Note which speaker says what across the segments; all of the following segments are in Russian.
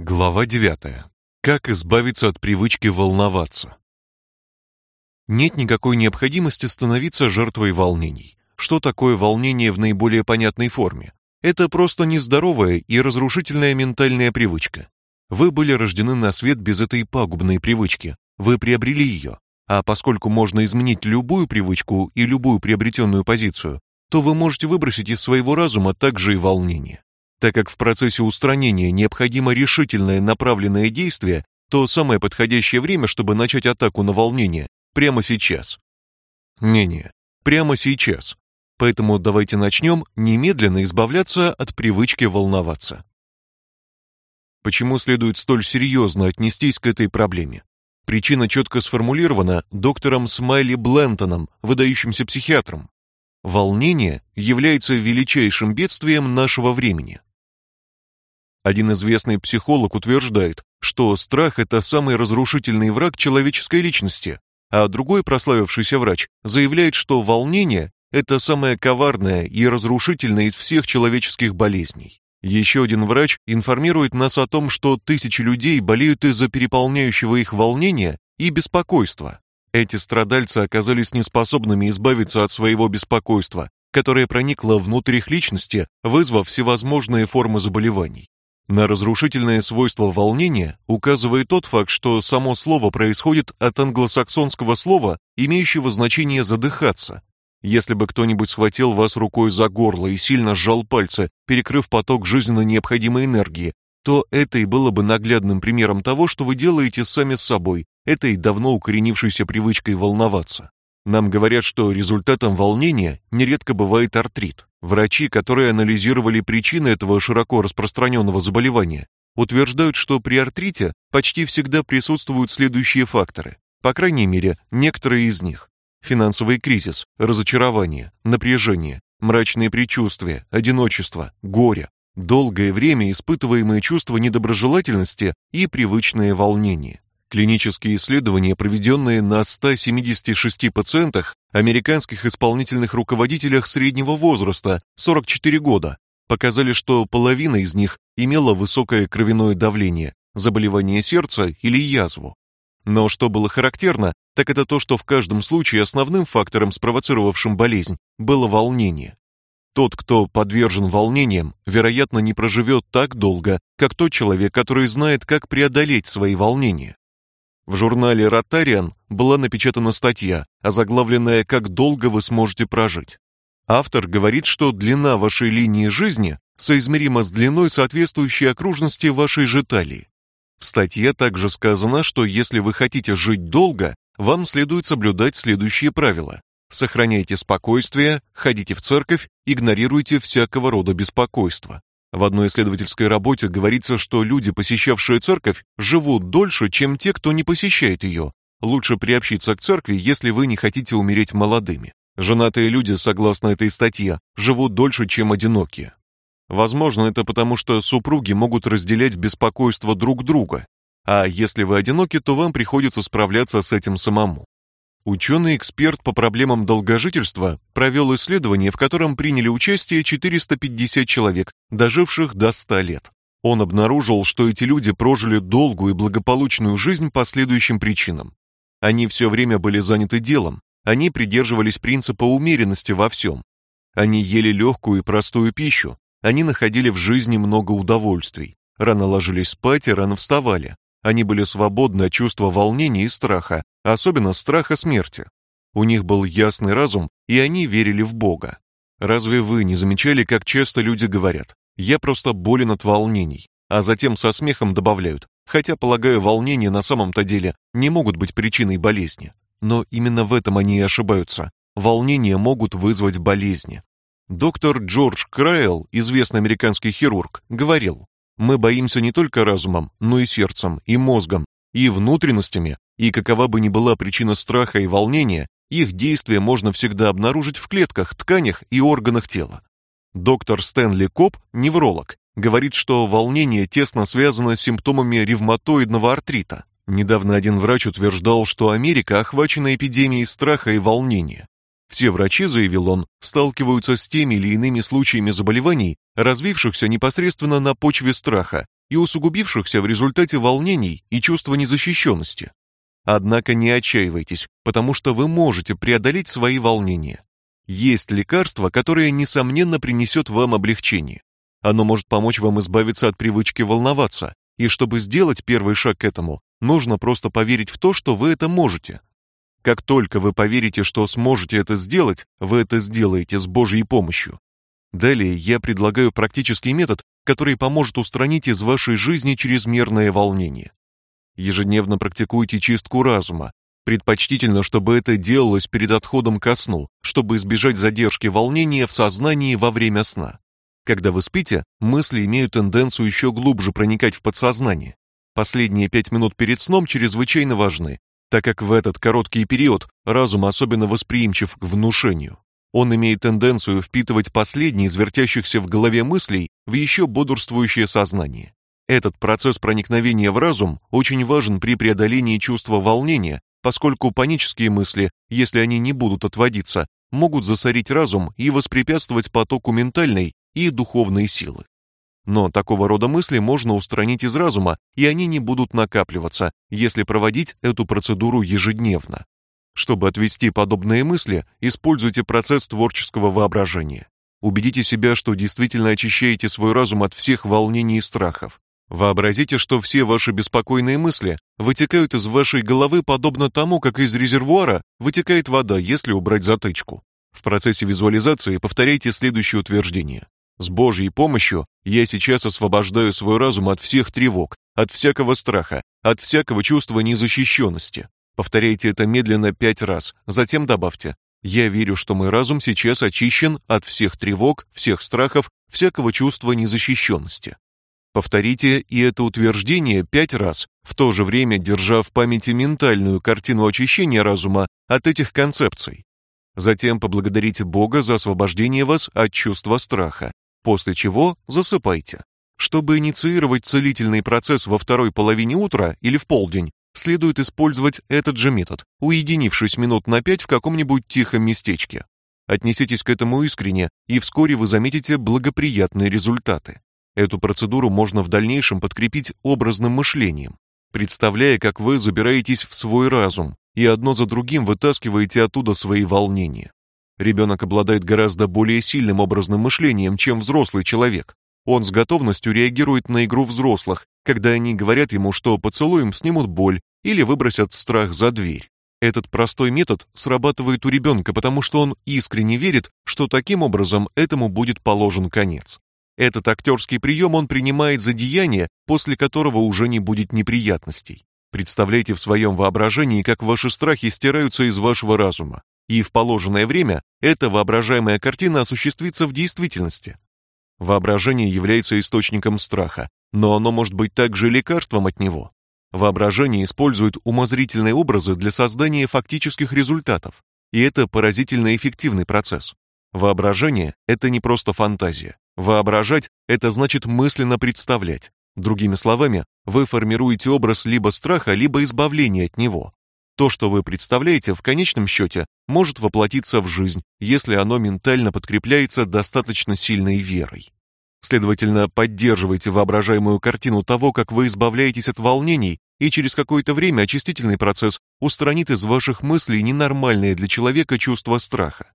Speaker 1: Глава 9. Как избавиться от привычки волноваться? Нет никакой необходимости становиться жертвой волнений. Что такое волнение в наиболее понятной форме? Это просто нездоровая и разрушительная ментальная привычка. Вы были рождены на свет без этой пагубной привычки. Вы приобрели ее. А поскольку можно изменить любую привычку и любую приобретенную позицию, то вы можете выбросить из своего разума также и волнение. Так как в процессе устранения необходимо решительное направленное действие, то самое подходящее время, чтобы начать атаку на волнение, прямо сейчас. Не-не, прямо сейчас. Поэтому давайте начнем немедленно избавляться от привычки волноваться. Почему следует столь серьезно отнестись к этой проблеме? Причина четко сформулирована доктором Смайли Блентоном, выдающимся психиатром. Волнение является величайшим бедствием нашего времени. Один известный психолог утверждает, что страх это самый разрушительный враг человеческой личности, а другой прославившийся врач заявляет, что волнение это самая коварная и разрушительная из всех человеческих болезней. Еще один врач информирует нас о том, что тысячи людей болеют из-за переполняющего их волнения и беспокойства. Эти страдальцы оказались неспособными избавиться от своего беспокойства, которое проникло внутрь их личности, вызвав всевозможные формы заболеваний. На разрушительное свойство волнения указывает тот факт, что само слово происходит от англосаксонского слова, имеющего значение задыхаться. Если бы кто-нибудь схватил вас рукой за горло и сильно сжал пальцы, перекрыв поток жизненно необходимой энергии, то это и было бы наглядным примером того, что вы делаете сами с собой, этой давно укоренившейся привычкой волноваться. Нам говорят, что результатом волнения нередко бывает артрит. Врачи, которые анализировали причины этого широко распространенного заболевания, утверждают, что при артрите почти всегда присутствуют следующие факторы. По крайней мере, некоторые из них: финансовый кризис, разочарование, напряжение, мрачные предчувствия, одиночество, горе, долгое время испытываемые чувства недоброжелательности и привычное волнение. Клинические исследования, проведенные на 176 пациентах, американских исполнительных руководителях среднего возраста, 44 года, показали, что половина из них имела высокое кровяное давление, заболевание сердца или язву. Но что было характерно, так это то, что в каждом случае основным фактором, спровоцировавшим болезнь, было волнение. Тот, кто подвержен волнениям, вероятно, не проживет так долго, как тот человек, который знает, как преодолеть свои волнения. В журнале Rotarian была напечатана статья, озаглавленная «Как долго вы сможете прожить». Автор говорит, что длина вашей линии жизни соизмерима с длиной соответствующей окружности вашей же. В статье также сказано, что если вы хотите жить долго, вам следует соблюдать следующие правила: сохраняйте спокойствие, ходите в церковь, игнорируйте всякого рода беспокойство. В одной исследовательской работе говорится, что люди, посещавшие церковь, живут дольше, чем те, кто не посещает ее. Лучше приобщиться к церкви, если вы не хотите умереть молодыми. Женатые люди, согласно этой статье, живут дольше, чем одинокие. Возможно, это потому, что супруги могут разделять беспокойство друг друга, а если вы одиноки, то вам приходится справляться с этим самому. Ученый-эксперт по проблемам долгожительства провел исследование, в котором приняли участие 450 человек, доживших до 100 лет. Он обнаружил, что эти люди прожили долгую и благополучную жизнь по следующим причинам. Они все время были заняты делом, они придерживались принципа умеренности во всем. Они ели легкую и простую пищу, они находили в жизни много удовольствий, рано ложились спать и рано вставали, они были свободны от чувства волнения и страха, особенно страха смерти. У них был ясный разум, и они верили в Бога. Разве вы не замечали, как часто люди говорят: "Я просто болен от волнений", а затем со смехом добавляют: "Хотя, полагаю, волнения на самом-то деле не могут быть причиной болезни". Но именно в этом они и ошибаются. Волнения могут вызвать болезни. Доктор Джордж Крайл, известный американский хирург, говорил: мы боимся не только разумом, но и сердцем, и мозгом, и внутренностями, и какова бы ни была причина страха и волнения, их действие можно всегда обнаружить в клетках, тканях и органах тела. Доктор Стэнли Коп, невролог, говорит, что волнение тесно связано с симптомами ревматоидного артрита. Недавно один врач утверждал, что Америка охвачена эпидемией страха и волнения. Все врачи, заявил он, сталкиваются с теми или иными случаями заболеваний, развившихся непосредственно на почве страха, и усугубившихся в результате волнений и чувства незащищенности. Однако не отчаивайтесь, потому что вы можете преодолеть свои волнения. Есть лекарство, которое несомненно принесет вам облегчение. Оно может помочь вам избавиться от привычки волноваться, и чтобы сделать первый шаг к этому, нужно просто поверить в то, что вы это можете. Как только вы поверите, что сможете это сделать, вы это сделаете с Божьей помощью. Далее я предлагаю практический метод, который поможет устранить из вашей жизни чрезмерное волнение. Ежедневно практикуйте чистку разума. Предпочтительно, чтобы это делалось перед отходом ко сну, чтобы избежать задержки волнения в сознании во время сна. Когда вы спите, мысли имеют тенденцию еще глубже проникать в подсознание. Последние пять минут перед сном чрезвычайно важны, так как в этот короткий период разум особенно восприимчив к внушению. Он имеет тенденцию впитывать последние из вертящихся в голове мыслей в еще бодрствующее сознание. Этот процесс проникновения в разум очень важен при преодолении чувства волнения, поскольку панические мысли, если они не будут отводиться, могут засорить разум и воспрепятствовать потоку ментальной и духовной силы. Но такого рода мысли можно устранить из разума, и они не будут накапливаться, если проводить эту процедуру ежедневно. Чтобы отвести подобные мысли, используйте процесс творческого воображения. Убедите себя, что действительно очищаете свой разум от всех волнений и страхов. Вообразите, что все ваши беспокойные мысли вытекают из вашей головы подобно тому, как из резервуара вытекает вода, если убрать затычку. В процессе визуализации повторяйте следующее утверждение. С Божьей помощью я сейчас освобождаю свой разум от всех тревог, от всякого страха, от всякого чувства незащищенности. Повторяйте это медленно пять раз, затем добавьте: "Я верю, что мой разум сейчас очищен от всех тревог, всех страхов, всякого чувства незащищенности". Повторите и это утверждение пять раз, в то же время держа в памяти ментальную картину очищения разума от этих концепций. Затем поблагодарите Бога за освобождение вас от чувства страха, после чего засыпайте. Чтобы инициировать целительный процесс во второй половине утра или в полдень, следует использовать этот же метод, уединившись минут на пять в каком-нибудь тихом местечке. Отнеситесь к этому искренне, и вскоре вы заметите благоприятные результаты. Эту процедуру можно в дальнейшем подкрепить образным мышлением, представляя, как вы забираетесь в свой разум и одно за другим вытаскиваете оттуда свои волнения. Ребенок обладает гораздо более сильным образным мышлением, чем взрослый человек. Он с готовностью реагирует на игру взрослых, когда они говорят ему, что поцелуем снимут боль или выбросят страх за дверь. Этот простой метод срабатывает у ребенка, потому что он искренне верит, что таким образом этому будет положен конец. Этот актерский прием он принимает за деяние, после которого уже не будет неприятностей. Представляйте в своем воображении, как ваши страхи стираются из вашего разума, и в положенное время эта воображаемая картина осуществится в действительности. Воображение является источником страха, но оно может быть также лекарством от него. Воображение использует умозрительные образы для создания фактических результатов, и это поразительно эффективный процесс. Воображение это не просто фантазия. Воображать это значит мысленно представлять. Другими словами, вы формируете образ либо страха, либо избавления от него. То, что вы представляете, в конечном счете может воплотиться в жизнь, если оно ментально подкрепляется достаточно сильной верой. Следовательно, поддерживайте воображаемую картину того, как вы избавляетесь от волнений, и через какое-то время очистительный процесс устранит из ваших мыслей ненормальное для человека чувство страха.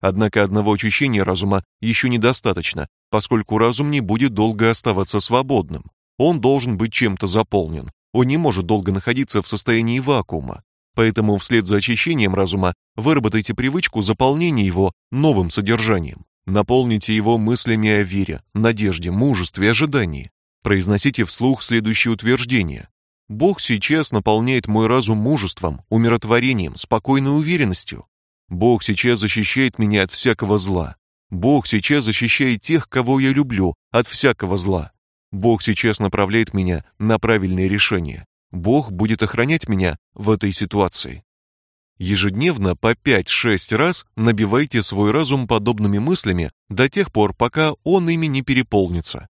Speaker 1: Однако одного очищения разума еще недостаточно, поскольку разум не будет долго оставаться свободным. Он должен быть чем-то заполнен. Он не может долго находиться в состоянии вакуума. Поэтому вслед за очищением разума выработайте привычку заполнения его новым содержанием. Наполните его мыслями о вере, надежде, мужестве, ожидании. Произносите вслух следующее утверждение: Бог сейчас наполняет мой разум мужеством, умиротворением, спокойной уверенностью. Бог сейчас защищает меня от всякого зла. Бог сейчас защищает тех, кого я люблю, от всякого зла. Бог сейчас направляет меня на правильные решения. Бог будет охранять меня в этой ситуации. Ежедневно по 5-6 раз набивайте свой разум подобными мыслями до тех пор, пока он ими не переполнится.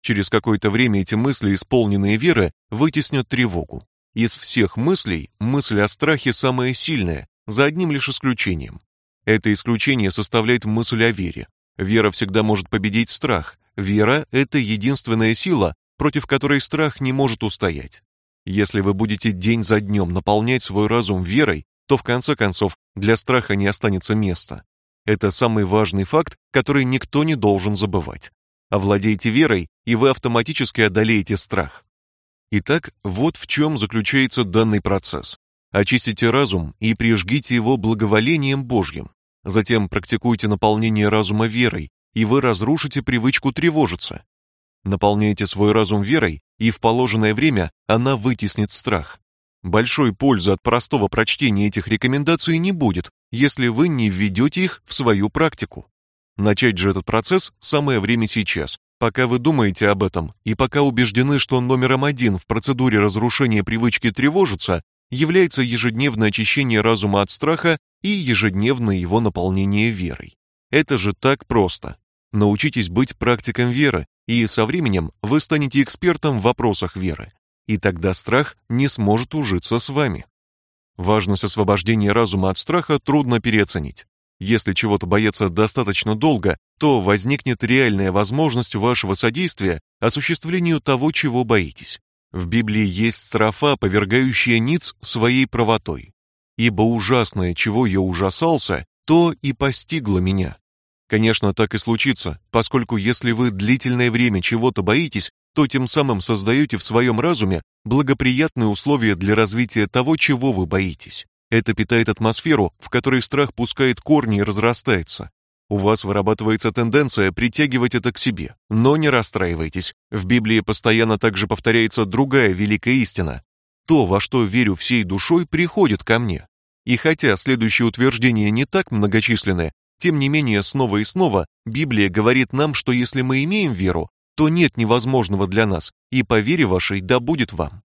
Speaker 1: Через какое-то время эти мысли, исполненные веры, вытеснят тревогу. Из всех мыслей мысль о страхе самая сильная, за одним лишь исключением. Это исключение составляет мысль о вере. Вера всегда может победить страх. Вера это единственная сила, против которой страх не может устоять. Если вы будете день за днем наполнять свой разум верой, то в конце концов для страха не останется места. Это самый важный факт, который никто не должен забывать. Овладейте верой, и вы автоматически одолеете страх. Итак, вот в чем заключается данный процесс. Очистите разум и прижгите его благоволением Божьим. Затем практикуйте наполнение разума верой, и вы разрушите привычку тревожиться. Наполняйте свой разум верой, и в положенное время она вытеснит страх. Большой пользы от простого прочтения этих рекомендаций не будет, если вы не введете их в свою практику. Начать же этот процесс самое время сейчас, пока вы думаете об этом и пока убеждены, что номером один в процедуре разрушения привычки тревожиться является ежедневное очищение разума от страха и ежедневное его наполнение верой. Это же так просто. Научитесь быть практиком веры, и со временем вы станете экспертом в вопросах веры, и тогда страх не сможет ужиться с вами. Важность освобождения разума от страха трудно переоценить. Если чего-то бояться достаточно долго, то возникнет реальная возможность вашего содействия осуществлению того, чего боитесь. В Библии есть строфа, повергающая Ниц своей правотой. «Ибо ужасное, чего я ужасался, то и постигло меня». Конечно, так и случится, поскольку если вы длительное время чего-то боитесь, то тем самым создаете в своем разуме благоприятные условия для развития того, чего вы боитесь. Это питает атмосферу, в которой страх пускает корни и разрастается. У вас вырабатывается тенденция притягивать это к себе. Но не расстраивайтесь. В Библии постоянно также повторяется другая великая истина. То, во что верю всей душой, приходит ко мне. И хотя следующее утверждение не так многочисленное, тем не менее, снова и снова Библия говорит нам, что если мы имеем веру, то нет невозможного для нас, и по вере вашей да будет вам.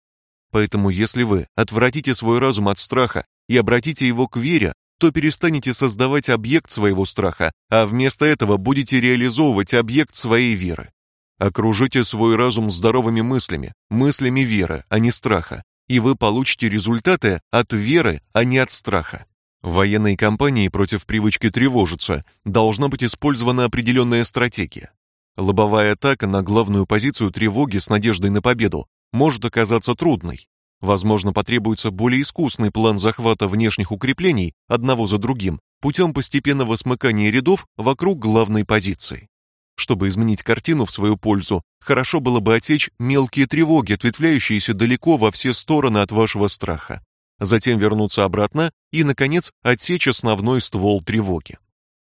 Speaker 1: Поэтому, если вы отвратите свой разум от страха и обратите его к вере, то перестанете создавать объект своего страха, а вместо этого будете реализовывать объект своей веры. Окружите свой разум здоровыми мыслями, мыслями веры, а не страха, и вы получите результаты от веры, а не от страха. В военной кампании против привычки тревожиться должна быть использована определенная стратегия. Лобовая атака на главную позицию тревоги с надеждой на победу может оказаться трудной. Возможно, потребуется более искусный план захвата внешних укреплений одного за другим путем постепенного смыкания рядов вокруг главной позиции. Чтобы изменить картину в свою пользу, хорошо было бы отсечь мелкие тревоги, ответвляющиеся далеко во все стороны от вашего страха затем вернуться обратно и, наконец, отсечь основной ствол тревоги.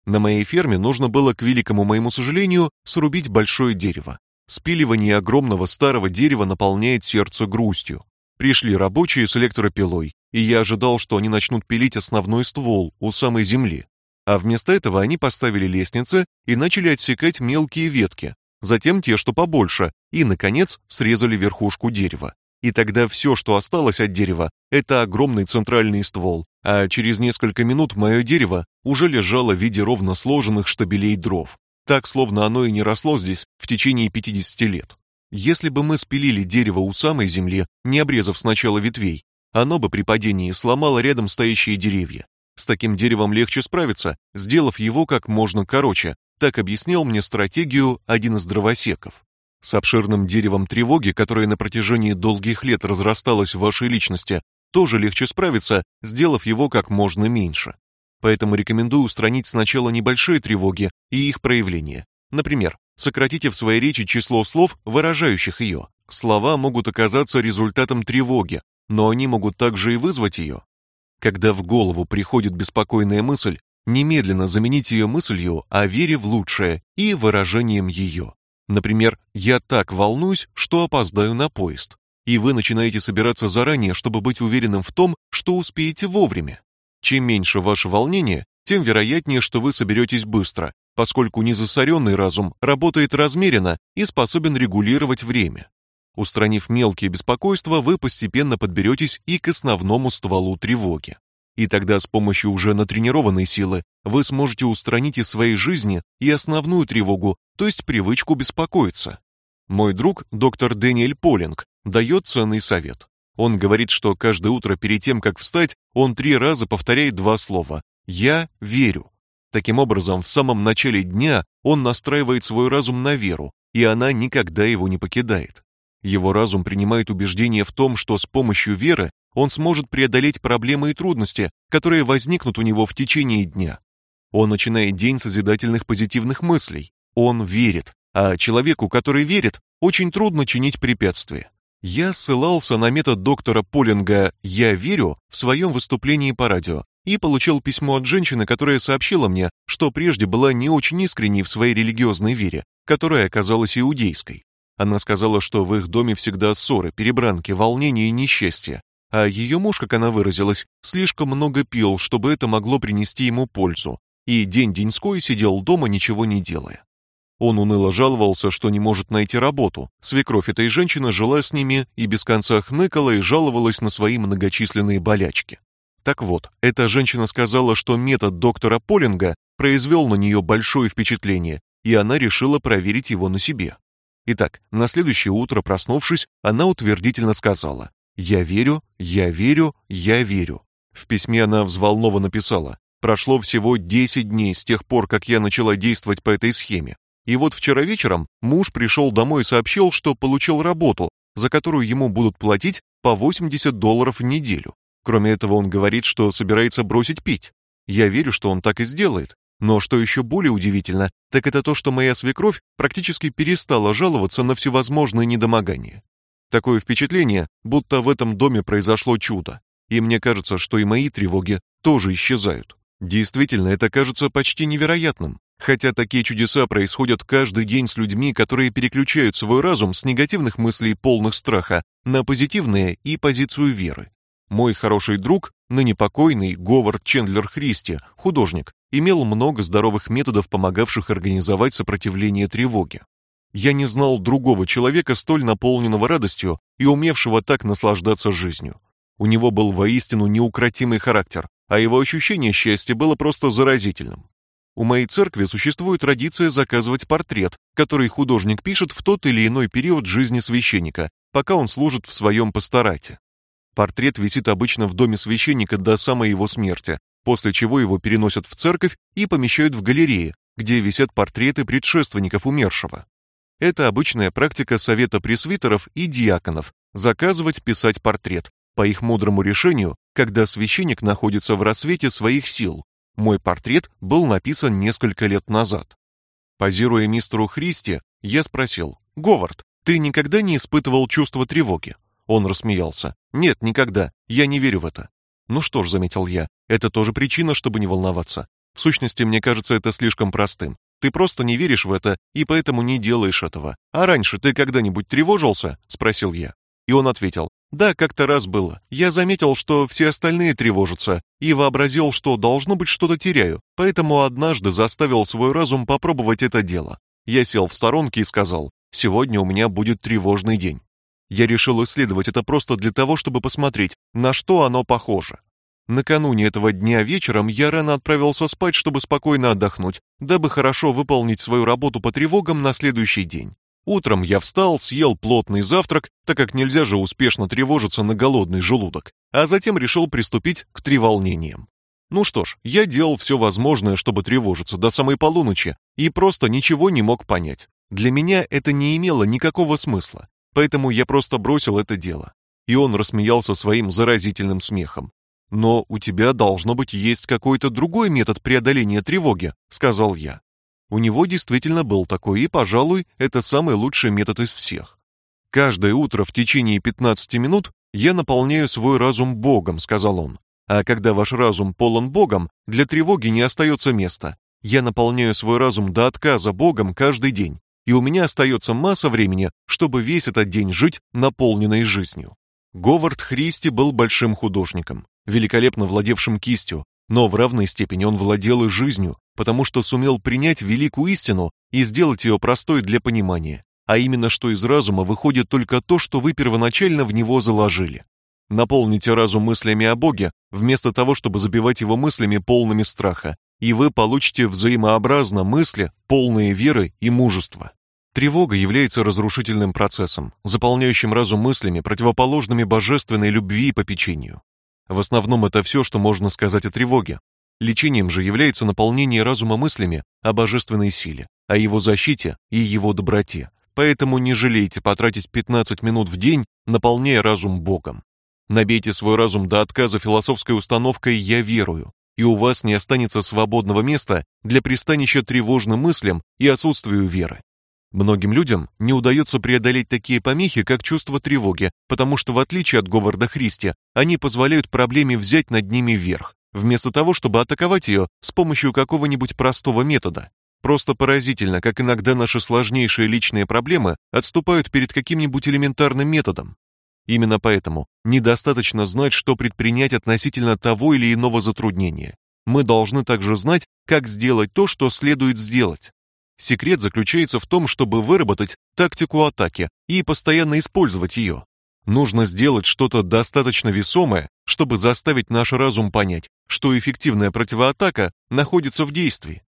Speaker 1: На моей ферме нужно было, к великому моему сожалению, срубить большое дерево. Спиливание огромного старого дерева наполняет сердце грустью. Пришли рабочие с электропилой, и я ожидал, что они начнут пилить основной ствол у самой земли. А вместо этого они поставили лестницы и начали отсекать мелкие ветки, затем те, что побольше, и, наконец, срезали верхушку дерева. И тогда все, что осталось от дерева, это огромный центральный ствол, а через несколько минут мое дерево уже лежало в виде ровно сложенных штабелей дров, так словно оно и не росло здесь в течение 50 лет. Если бы мы спилили дерево у самой земли, не обрезав сначала ветвей, оно бы при падении сломало рядом стоящие деревья. С таким деревом легче справиться, сделав его как можно короче. Так объяснил мне стратегию один из дровосеков. С обширным деревом тревоги, которое на протяжении долгих лет разрасталось в вашей личности, тоже легче справиться, сделав его как можно меньше. Поэтому рекомендую устранить сначала небольшие тревоги и их проявления. Например, сократите в своей речи число слов, выражающих ее. Слова могут оказаться результатом тревоги, но они могут также и вызвать ее. Когда в голову приходит беспокойная мысль, немедленно замените ее мыслью о вере в лучшее и выражением ее. Например, я так волнуюсь, что опоздаю на поезд. И вы начинаете собираться заранее, чтобы быть уверенным в том, что успеете вовремя. Чем меньше ваше волнение, тем вероятнее, что вы соберетесь быстро, поскольку незасоренный разум работает размеренно и способен регулировать время. Устранив мелкие беспокойства, вы постепенно подберетесь и к основному стволу тревоги. И тогда с помощью уже натренированной силы вы сможете устранить из своей жизни и основную тревогу, то есть привычку беспокоиться. Мой друг, доктор Дэниэль Полинг, дает ценный совет. Он говорит, что каждое утро перед тем, как встать, он три раза повторяет два слова «Я верю». Таким образом, в самом начале дня он настраивает свой разум на веру, и она никогда его не покидает. Его разум принимает убеждение в том, что с помощью веры он сможет преодолеть проблемы и трудности, которые возникнут у него в течение дня. Он начинает день созидательных позитивных мыслей. Он верит, а человеку, который верит, очень трудно чинить препятствия. Я ссылался на метод доктора Полинга «Я верю» в своем выступлении по радио и получил письмо от женщины, которая сообщила мне, что прежде была не очень искренней в своей религиозной вере, которая оказалась иудейской. Она сказала, что в их доме всегда ссоры, перебранки, волнения и несчастья, а ее муж, как она выразилась, слишком много пил, чтобы это могло принести ему пользу, и день-деньской сидел дома, ничего не делая. Он уныло жаловался, что не может найти работу. Свекровь этой женщины жила с ними и без конца хныкала и жаловалась на свои многочисленные болячки. Так вот, эта женщина сказала, что метод доктора Полинга произвел на нее большое впечатление, и она решила проверить его на себе. Итак, на следующее утро, проснувшись, она утвердительно сказала: "Я верю, я верю, я верю". В письме она взволнованно писала: "Прошло всего 10 дней с тех пор, как я начала действовать по этой схеме. И вот вчера вечером муж пришел домой и сообщил, что получил работу, за которую ему будут платить по 80 долларов в неделю. Кроме этого, он говорит, что собирается бросить пить. Я верю, что он так и сделает. Но что еще более удивительно, так это то, что моя свекровь практически перестала жаловаться на всевозможные недомогания. Такое впечатление, будто в этом доме произошло чудо. И мне кажется, что и мои тревоги тоже исчезают. Действительно, это кажется почти невероятным. Хотя такие чудеса происходят каждый день с людьми, которые переключают свой разум с негативных мыслей, полных страха, на позитивные и позицию веры. Мой хороший друг, ныне покойный Говард Чендлер Христи, художник, имел много здоровых методов, помогавших организовать сопротивление тревоге. Я не знал другого человека, столь наполненного радостью и умевшего так наслаждаться жизнью. У него был воистину неукротимый характер, а его ощущение счастья было просто заразительным. У моей церкви существует традиция заказывать портрет, который художник пишет в тот или иной период жизни священника, пока он служит в своем пасторате. Портрет висит обычно в доме священника до самой его смерти, после чего его переносят в церковь и помещают в галерее, где висят портреты предшественников умершего. Это обычная практика совета пресвитеров и диаконов заказывать писать портрет по их мудрому решению, когда священник находится в рассвете своих сил, мой портрет был написан несколько лет назад. Позируя мистеру Христи, я спросил: "Говард, ты никогда не испытывал чувство тревоги?" Он рассмеялся: "Нет, никогда. Я не верю в это". "Ну что ж", заметил я. "Это тоже причина, чтобы не волноваться. В сущности, мне кажется это слишком простым. Ты просто не веришь в это и поэтому не делаешь этого. А раньше ты когда-нибудь тревожился?" спросил я. И он ответил: "Да, как-то раз было. Я заметил, что все остальные тревожатся, и вообразил, что должно быть что-то теряю. Поэтому однажды заставил свой разум попробовать это дело. Я сел в сторонке и сказал: "Сегодня у меня будет тревожный день". Я решил исследовать это просто для того, чтобы посмотреть, на что оно похоже. Накануне этого дня вечером я рано отправился спать, чтобы спокойно отдохнуть, дабы хорошо выполнить свою работу по тревогам на следующий день. Утром я встал, съел плотный завтрак, так как нельзя же успешно тревожиться на голодный желудок, а затем решил приступить к треволнениям. Ну что ж, я делал все возможное, чтобы тревожиться до самой полуночи, и просто ничего не мог понять. Для меня это не имело никакого смысла, поэтому я просто бросил это дело. И он рассмеялся своим заразительным смехом. Но у тебя должно быть есть какой-то другой метод преодоления тревоги, сказал я. У него действительно был такой, и, пожалуй, это самый лучший метод из всех. Каждое утро в течение 15 минут я наполняю свой разум Богом, сказал он. А когда ваш разум полон Богом, для тревоги не остается места. Я наполняю свой разум до отказа Богом каждый день, и у меня остается масса времени, чтобы весь этот день жить наполненной жизнью. Говард Христи был большим художником, великолепно владевшим кистью, но в равной степени он владел и жизнью, потому что сумел принять великую истину и сделать ее простой для понимания, а именно что из разума выходит только то, что вы первоначально в него заложили. Наполните разум мыслями о Боге, вместо того, чтобы забивать его мыслями полными страха, и вы получите взаимообразно мысли, полные веры и мужества. Тревога является разрушительным процессом, заполняющим разум мыслями, противоположными божественной любви и попечению. В основном это все, что можно сказать о тревоге. Лечением же является наполнение разума мыслями о божественной силе, о его защите и его доброте. Поэтому не жалейте потратить 15 минут в день, наполняя разум Богом. Набейте свой разум до отказа философской установкой «я верую», и у вас не останется свободного места для пристанища тревожным мыслям и отсутствию веры. Многим людям не удается преодолеть такие помехи, как чувство тревоги, потому что в отличие от Говарда Христи, они позволяют проблеме взять над ними верх, вместо того, чтобы атаковать ее с помощью какого-нибудь простого метода. Просто поразительно, как иногда наши сложнейшие личные проблемы отступают перед каким-нибудь элементарным методом. Именно поэтому недостаточно знать, что предпринять относительно того или иного затруднения. Мы должны также знать, как сделать то, что следует сделать. Секрет заключается в том, чтобы выработать тактику атаки и постоянно использовать ее. Нужно сделать что-то достаточно весомое, чтобы заставить наш разум понять, что эффективная противоатака находится в действии.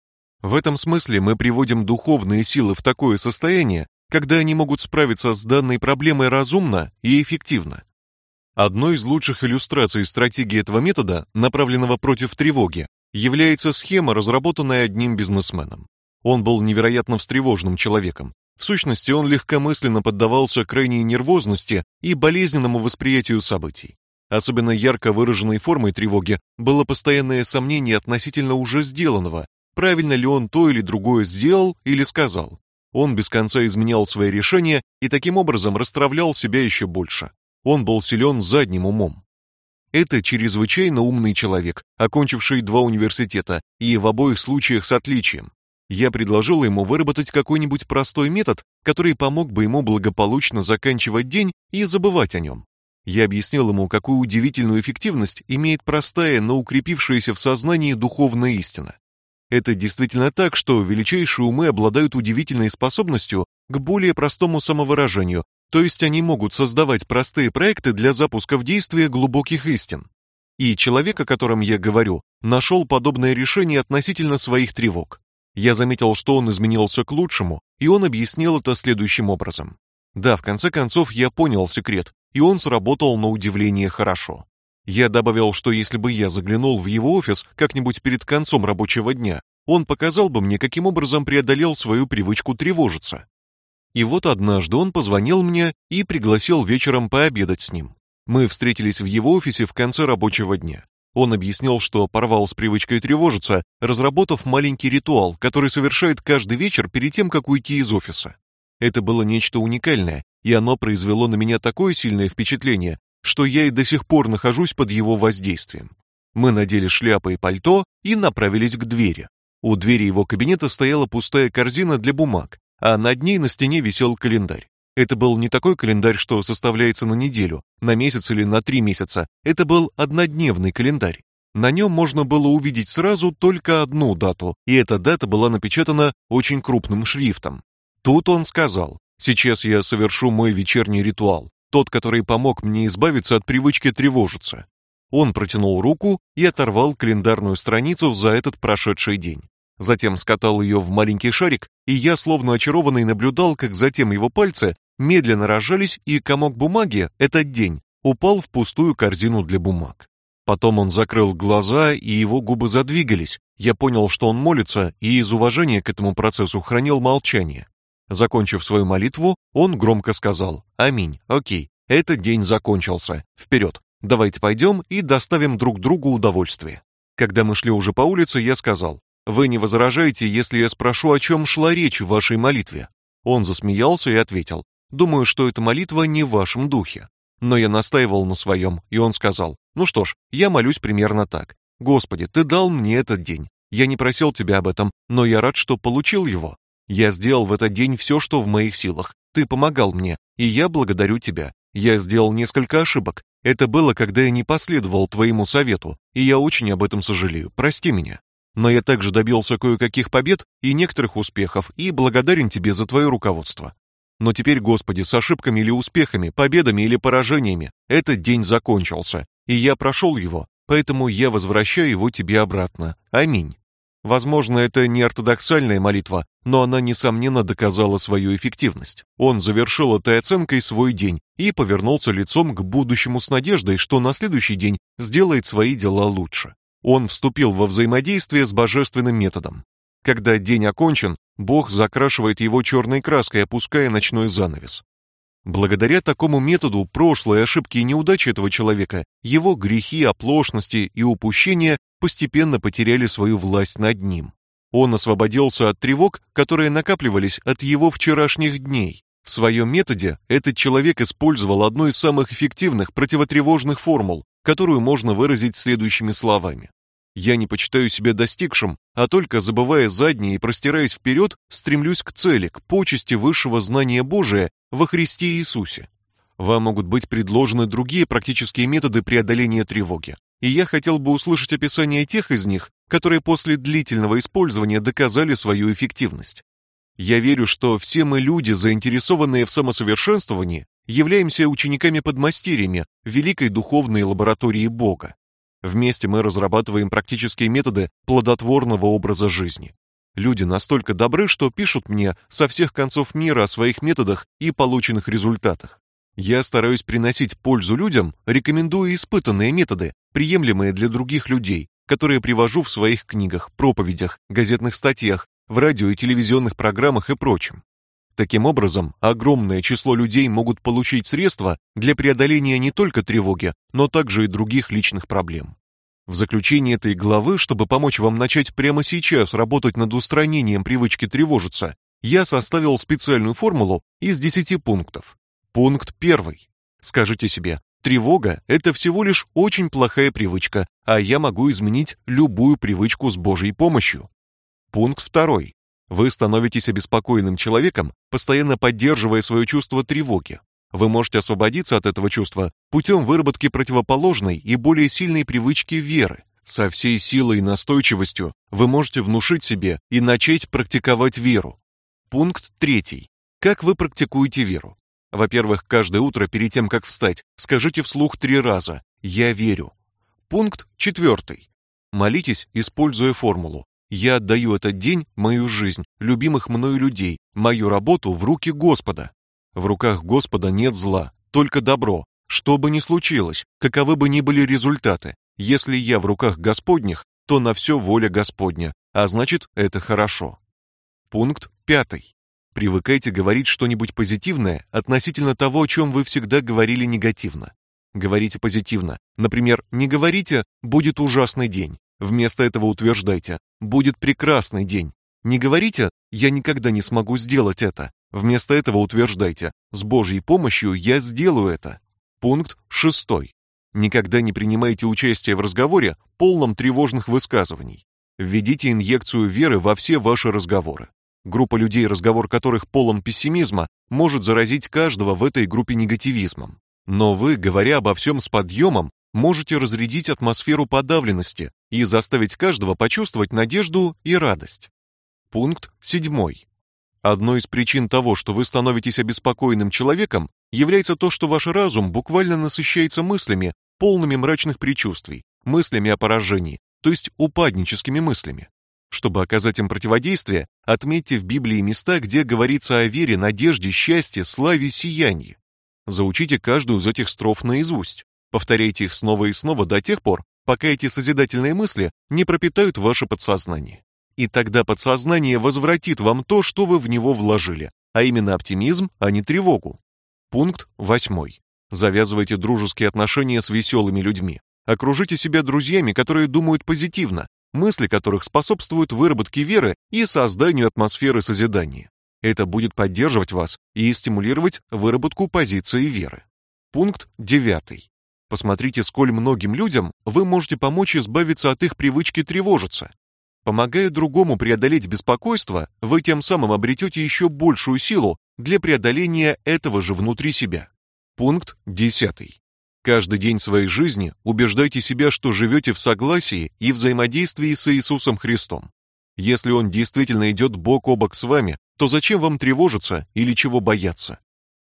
Speaker 1: В этом смысле мы приводим духовные силы в такое состояние, когда они могут справиться с данной проблемой разумно и эффективно. Одной из лучших иллюстраций стратегии этого метода, направленного против тревоги, является схема, разработанная одним бизнесменом. Он был невероятно встревоженным человеком. В сущности, он легкомысленно поддавался крайней нервозности и болезненному восприятию событий. Особенно ярко выраженной формой тревоги было постоянное сомнение относительно уже сделанного, правильно ли он то или другое сделал или сказал. Он без конца изменял свои решения и таким образом расстравлял себя еще больше. Он был силен задним умом. Это чрезвычайно умный человек, окончивший два университета и в обоих случаях с отличием. Я предложил ему выработать какой-нибудь простой метод, который помог бы ему благополучно заканчивать день и забывать о нем. Я объяснил ему, какую удивительную эффективность имеет простая, но укрепившаяся в сознании духовная истина. Это действительно так, что величайшие умы обладают удивительной способностью к более простому самовыражению, то есть они могут создавать простые проекты для запуска в действие глубоких истин. И человек, о котором я говорю, нашел подобное решение относительно своих тревог. Я заметил, что он изменился к лучшему, и он объяснил это следующим образом. Да, в конце концов я понял секрет, и он сработал на удивление хорошо. Я добавил, что если бы я заглянул в его офис как-нибудь перед концом рабочего дня, он показал бы мне, каким образом преодолел свою привычку тревожиться. И вот однажды он позвонил мне и пригласил вечером пообедать с ним. Мы встретились в его офисе в конце рабочего дня. Он объяснил, что порвал с привычкой тревожиться, разработав маленький ритуал, который совершает каждый вечер перед тем, как уйти из офиса. Это было нечто уникальное, и оно произвело на меня такое сильное впечатление, что я и до сих пор нахожусь под его воздействием. Мы надели шляпы и пальто и направились к двери. У двери его кабинета стояла пустая корзина для бумаг, а над ней на стене висел календарь. Это был не такой календарь, что составляется на неделю, на месяц или на три месяца. Это был однодневный календарь. На нем можно было увидеть сразу только одну дату, и эта дата была напечатана очень крупным шрифтом. Тут он сказал: "Сейчас я совершу мой вечерний ритуал, тот, который помог мне избавиться от привычки тревожиться". Он протянул руку и оторвал календарную страницу за этот прошедший день. Затем скатал ее в маленький шарик, и я, словно очарованный, наблюдал, как затем его пальцы медленно разжались, и комок бумаги, этот день, упал в пустую корзину для бумаг. Потом он закрыл глаза, и его губы задвигались. Я понял, что он молится, и из уважения к этому процессу хранил молчание. Закончив свою молитву, он громко сказал: "Аминь. О'кей. Этот день закончился. Вперед. Давайте пойдем и доставим друг другу удовольствие". Когда мы шли уже по улице, я сказал: "Вы не возражаете, если я спрошу, о чем шла речь в вашей молитве?" Он засмеялся и ответил: Думаю, что эта молитва не в вашем духе. Но я настаивал на своем, и он сказал: "Ну что ж, я молюсь примерно так: Господи, ты дал мне этот день. Я не просил тебя об этом, но я рад, что получил его. Я сделал в этот день все, что в моих силах. Ты помогал мне, и я благодарю тебя. Я сделал несколько ошибок. Это было, когда я не последовал твоему совету, и я очень об этом сожалею. Прости меня. Но я также добился кое-каких побед и некоторых успехов, и благодарен тебе за твое руководство. Но теперь, Господи, с ошибками или успехами, победами или поражениями, этот день закончился, и я прошел его, поэтому я возвращаю его тебе обратно. Аминь. Возможно, это не ортодоксальная молитва, но она несомненно доказала свою эффективность. Он завершил этой оценкой свой день и повернулся лицом к будущему с надеждой, что на следующий день сделает свои дела лучше. Он вступил во взаимодействие с божественным методом. Когда день окончен, Бог закрашивает его черной краской, опуская ночной занавес. Благодаря такому методу прошлые ошибки и неудачи этого человека, его грехи, оплошности и упущения постепенно потеряли свою власть над ним. Он освободился от тревог, которые накапливались от его вчерашних дней. В своем методе этот человек использовал одну из самых эффективных противотревожных формул, которую можно выразить следующими словами: я не почитаю себя достигшим, а только забывая заднее и простираясь вперед, стремлюсь к цели, к почести высшего знания Божия во Христе Иисусе. Вам могут быть предложены другие практические методы преодоления тревоги, и я хотел бы услышать описание тех из них, которые после длительного использования доказали свою эффективность. Я верю, что все мы люди, заинтересованные в самосовершенствовании, являемся учениками-подмастерьями великой духовной лаборатории Бога. Вместе мы разрабатываем практические методы плодотворного образа жизни. Люди настолько добры, что пишут мне со всех концов мира о своих методах и полученных результатах. Я стараюсь приносить пользу людям, рекомендуя испытанные методы, приемлемые для других людей, которые привожу в своих книгах, проповедях, газетных статьях, в радио и телевизионных программах и прочем. Таким образом, огромное число людей могут получить средства для преодоления не только тревоги, но также и других личных проблем. В заключение этой главы, чтобы помочь вам начать прямо сейчас работать над устранением привычки тревожиться, я составил специальную формулу из 10 пунктов. Пункт 1. Скажите себе: тревога это всего лишь очень плохая привычка, а я могу изменить любую привычку с Божьей помощью. Пункт 2. Вы становитесь обеспокоенным человеком, постоянно поддерживая свое чувство тревоги. Вы можете освободиться от этого чувства путем выработки противоположной и более сильной привычки веры. Со всей силой и настойчивостью вы можете внушить себе и начать практиковать веру. Пункт третий. Как вы практикуете веру? Во-первых, каждое утро перед тем, как встать, скажите вслух три раза «Я верю». Пункт четвертый. Молитесь, используя формулу «Я отдаю этот день, мою жизнь, любимых мною людей, мою работу в руки Господа». В руках Господа нет зла, только добро. Что бы ни случилось, каковы бы ни были результаты, если я в руках Господних, то на все воля Господня, а значит, это хорошо. Пункт пятый. Привыкайте говорить что-нибудь позитивное относительно того, о чем вы всегда говорили негативно. Говорите позитивно. Например, не говорите будет ужасный день. Вместо этого утверждайте будет прекрасный день. Не говорите я никогда не смогу сделать это. Вместо этого утверждайте: с Божьей помощью я сделаю это. Пункт шестой. Никогда не принимайте участие в разговоре, полном тревожных высказываний. Введите инъекцию веры во все ваши разговоры. Группа людей, разговор которых полон пессимизма, может заразить каждого в этой группе негативизмом. Но вы, говоря обо всем с подъемом, можете разрядить атмосферу подавленности и заставить каждого почувствовать надежду и радость. Пункт седьмой. Одной из причин того, что вы становитесь обеспокоенным человеком, является то, что ваш разум буквально насыщается мыслями, полными мрачных предчувствий, мыслями о поражении, то есть упадническими мыслями. Чтобы оказать им противодействие, отметьте в Библии места, где говорится о вере, надежде, счастье, славе, сиянии. Заучите каждую из этих строф наизусть. Повторяйте их снова и снова до тех пор, пока эти созидательные мысли не пропитают ваше подсознание и тогда подсознание возвратит вам то, что вы в него вложили, а именно оптимизм, а не тревогу. Пункт восьмой. Завязывайте дружеские отношения с веселыми людьми. Окружите себя друзьями, которые думают позитивно, мысли которых способствуют выработке веры и созданию атмосферы созидания. Это будет поддерживать вас и стимулировать выработку позиции веры. Пункт девятый. Посмотрите, сколь многим людям вы можете помочь избавиться от их привычки тревожиться. Помогая другому преодолеть беспокойство, вы тем самым обретете еще большую силу для преодоления этого же внутри себя. Пункт 10. Каждый день своей жизни убеждайте себя, что живете в согласии и взаимодействии с Иисусом Христом. Если он действительно идет бок о бок с вами, то зачем вам тревожиться или чего бояться?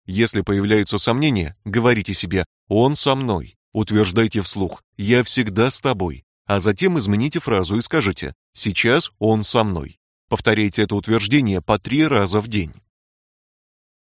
Speaker 1: Если появляются сомнения, говорите себе: "Он со мной". Утверждайте вслух: "Я всегда с тобой" а затем измените фразу и скажите: "Сейчас он со мной". Повторяйте это утверждение по три раза в день.